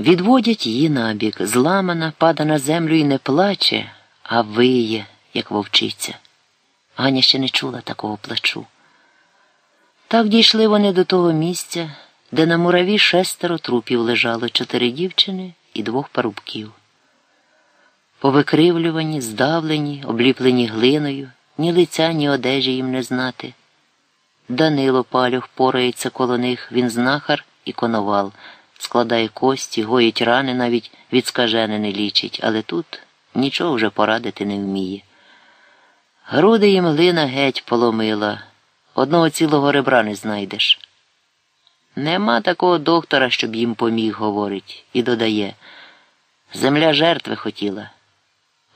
Відводять її набік, зламана, пада на землю і не плаче, а виє, як вовчиця. Ганя ще не чула такого плачу. Так дійшли вони до того місця, де на мураві шестеро трупів лежало чотири дівчини і двох парубків. Повикривлювані, здавлені, обліплені глиною, ні лиця, ні одежі їм не знати. Данило палюх порається коло них, він знахар і коновал, складає кості, гоїть рани, навіть від скажени не лічить, але тут нічого вже порадити не вміє. Груди їм глина геть поломила, одного цілого ребра не знайдеш. Нема такого доктора, щоб їм поміг, говорить, і додає. Земля жертви хотіла.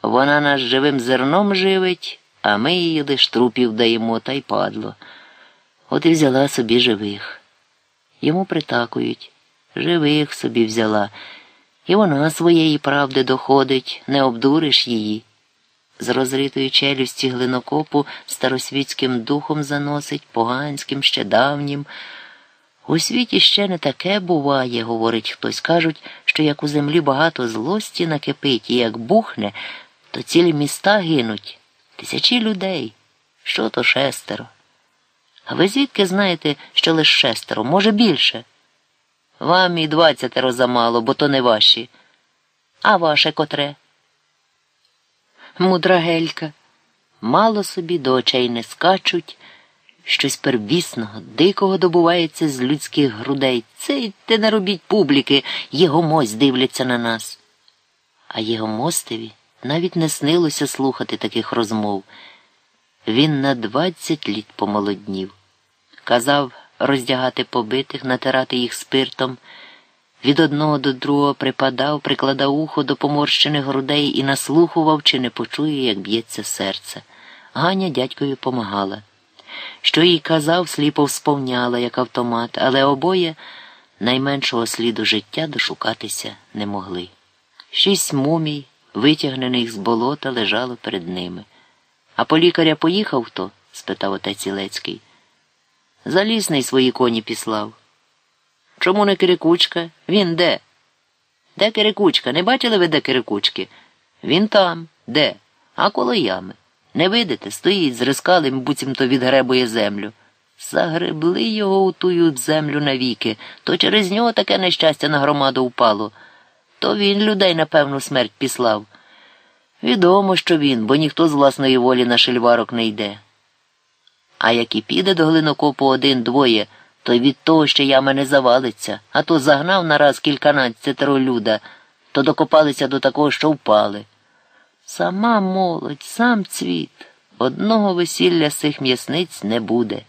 Вона нас живим зерном живить, а ми її лиш трупів даємо, та й падло. От і взяла собі живих. Йому притакують, живих собі взяла, і вона своєї правди доходить, не обдуриш її. З розритої челюсті глинокопу старосвітським духом заносить, поганським, ще давнім. У світі ще не таке буває, говорить хтось. Кажуть, що як у землі багато злості накипить, і як бухне, то цілі міста гинуть, тисячі людей. Що то шестеро? А ви звідки знаєте, що лише шестеро, може більше? Вам і двадцятеро замало, бо то не ваші. А ваше котре? Мудра гелька. Мало собі до очей не скачуть. Щось первісного, дикого добувається з людських грудей. Це те не робіть публіки, його мось дивляться на нас. А його мостеві навіть не снилося слухати таких розмов. Він на двадцять літ помолоднів. Казав роздягати побитих, натирати їх спиртом. Від одного до другого припадав, прикладав ухо до поморщених грудей і наслухував, чи не почує, як б'ється серце. Ганя дядькові помагала. Що їй казав, сліпо всповняла, як автомат, але обоє найменшого сліду життя дошукатися не могли. Шість мумій, витягнених з болота, лежало перед ними. А по лікаря поїхав хто? спитав отець Ілецький. Залісний свої коні післав. Чому не Кирикучка? Він де? Де Кирикучка? Не бачили ви де Кирикучки? Він там, де? А коло ями. Не видите, стоїть з рискалим, буцімто відгребує землю. Загребли його у тую землю навіки, то через нього таке нещастя на громаду впало. То він людей, напевно, смерть післав. Відомо, що він, бо ніхто з власної волі на шельварок не йде. А як і піде до глинокопу один-двоє, то від того ще яма не завалиться, а то загнав нараз кільканадцятеро люда, то докопалися до такого, що впали. Сама молодь, сам цвіт, одного весілля з цих м'ясниць не буде.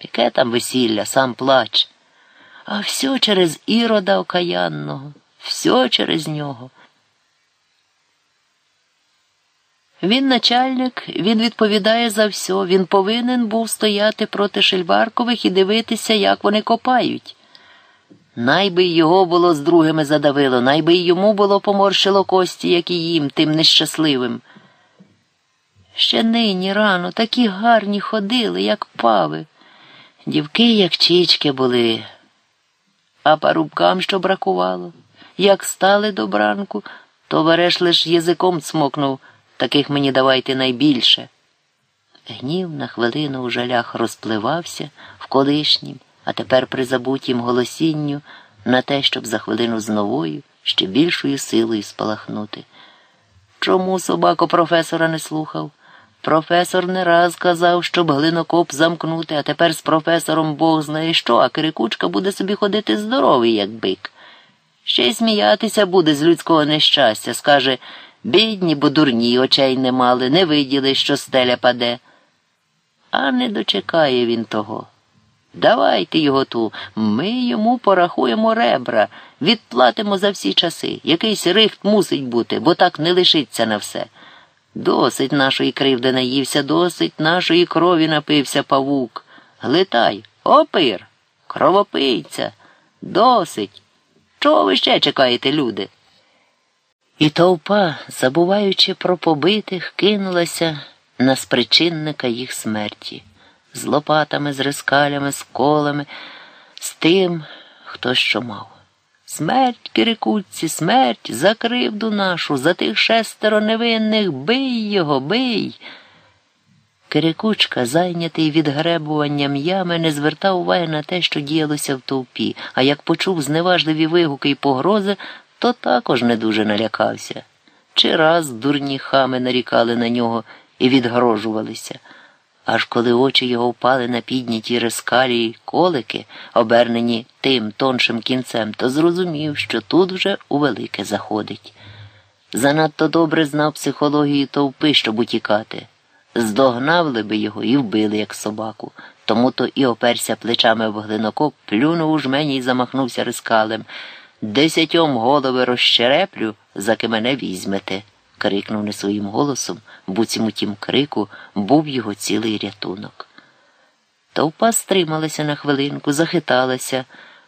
Яке там весілля, сам плач. А все через ірода окаянного, все через нього. Він начальник, він відповідає за все, він повинен був стояти проти Шельваркових і дивитися, як вони копають. Найби й його було з другими задавило, найби й йому було поморщило кості, як і їм, тим нещасливим. Ще нині рано такі гарні ходили, як пави. Дівки, як чічки були, а парубкам що бракувало. Як стали до бранку, то вереш лиш язиком цмокнув, таких мені давайте найбільше. Гнів на хвилину у жалях розпливався в колишнім а тепер при забутім голосінню на те, щоб за хвилину з новою, ще більшою силою спалахнути. Чому собако професора не слухав? Професор не раз казав, щоб глинокоп замкнути, а тепер з професором Бог знає що, а Кирикучка буде собі ходити здоровий, як бик. Ще й сміятися буде з людського нещастя, скаже бідні, бо дурні очей не мали, не виділи, що стеля паде. А не дочекає він того. Давайте його ту, ми йому порахуємо ребра, відплатимо за всі часи. Якийсь рихт мусить бути, бо так не лишиться на все. Досить нашої кривди наївся, досить нашої крові напився павук. Глитай, опир, кровопийця, досить. Чого ви ще чекаєте, люди? І товпа, забуваючи про побитих, кинулася на спричинника їх смерті з лопатами, з рискалями, з колами, з тим, хто що мав. Смерть, Кирикутці, смерть, за кривду нашу, за тих шестеро невинних, бий його, бий. Кирикучка, зайнятий відгребуванням ями, не звертав уваги на те, що діялося в товпі, а як почув зневажливі вигуки й погрози, то також не дуже налякався. Чи раз дурні хами нарікали на нього і відгрожувалися. Аж коли очі його впали на підняті рескалії колики, обернені тим тоншим кінцем, то зрозумів, що тут вже у велике заходить. Занадто добре знав психологію товпи, щоб утікати. Здогнавли би його і вбили, як собаку. Тому то і оперся плечами в глинокоп, плюнув у жмені і замахнувся рискалем. Десятьом голови розщереплю, заки мене візьмете крикнув не своїм голосом, буцім у тім крику був його цілий рятунок. Товпа стрималася на хвилинку, захиталася,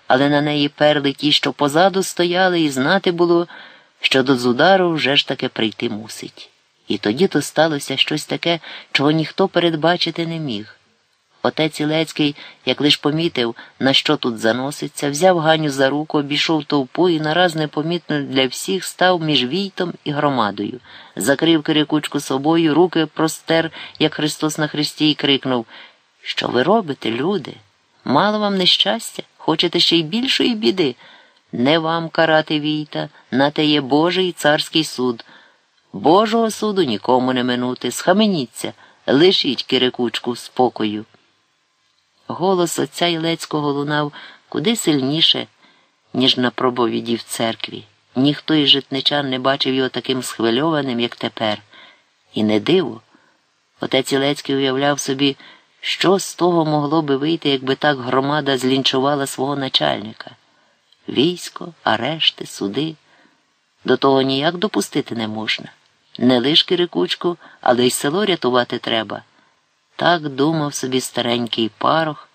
але на неї перли ті, що позаду стояли, і знати було, що до зудару вже ж таки прийти мусить. І тоді то сталося щось таке, чого ніхто передбачити не міг. Отець Ілецький, як лиш помітив, на що тут заноситься, взяв Ганю за руку, обійшов товпу і нараз непомітно для всіх став між війтом і громадою, закрив кирикучку собою, руки простер, як Христос на Христі, і крикнув Що ви робите, люди? Мало вам нещастя? Хочете ще й більшої біди? Не вам карати війта, на те є Божий царський суд. Божого суду нікому не минути, схаменіться, лишіть кирикучку спокою. Голос отця Ілецького лунав куди сильніше, ніж на проповіді в церкві. Ніхто із житничан не бачив його таким схвильованим, як тепер. І не диво. Отець Ілецький уявляв собі, що з того могло би вийти, якби так громада злінчувала свого начальника. Військо, арешти, суди. До того ніяк допустити не можна. Не лиш кирикучку, але й село рятувати треба. Так думав собі старенький парох,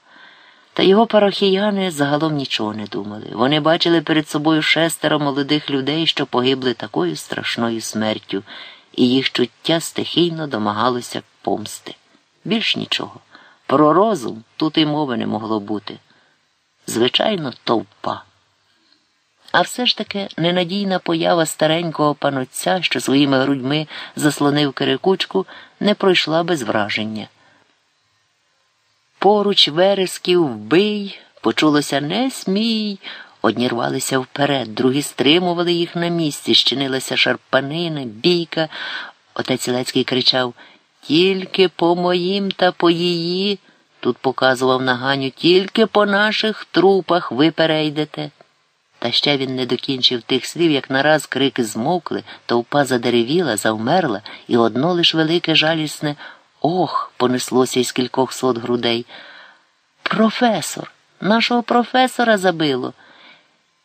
та його парохіяни загалом нічого не думали. Вони бачили перед собою шестеро молодих людей, що погибли такою страшною смертю, і їх чуття стихійно домагалося помсти. Більш нічого. Про розум тут і мови не могло бути. Звичайно, товпа. А все ж таки ненадійна поява старенького панотця, що своїми грудьми заслонив кирикучку, не пройшла без враження. Поруч вересків вбий, почулося не смій. Одні рвалися вперед, другі стримували їх на місці, щинилася шарпанина, бійка. Отець Лецький кричав Тільки по моїм та по її. Тут показував на Ганю, тільки по наших трупах ви перейдете. Та ще він не докінчив тих слів, як нараз крики змовкли, товпа задеревіла, завмерла, і одно лиш велике жалісне ох понеслося із кількох сот грудей. Професор, нашого професора забило.